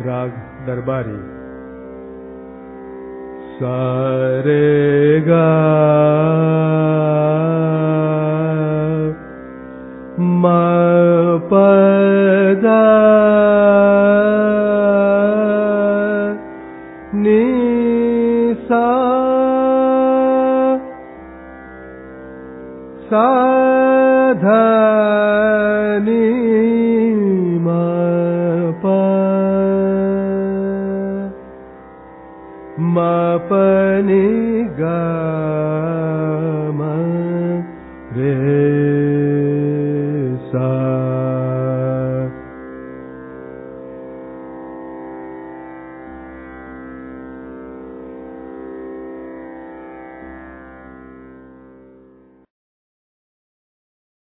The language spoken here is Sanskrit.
राग दरबारी। सारे गा पदा नि सा मपनि ग रे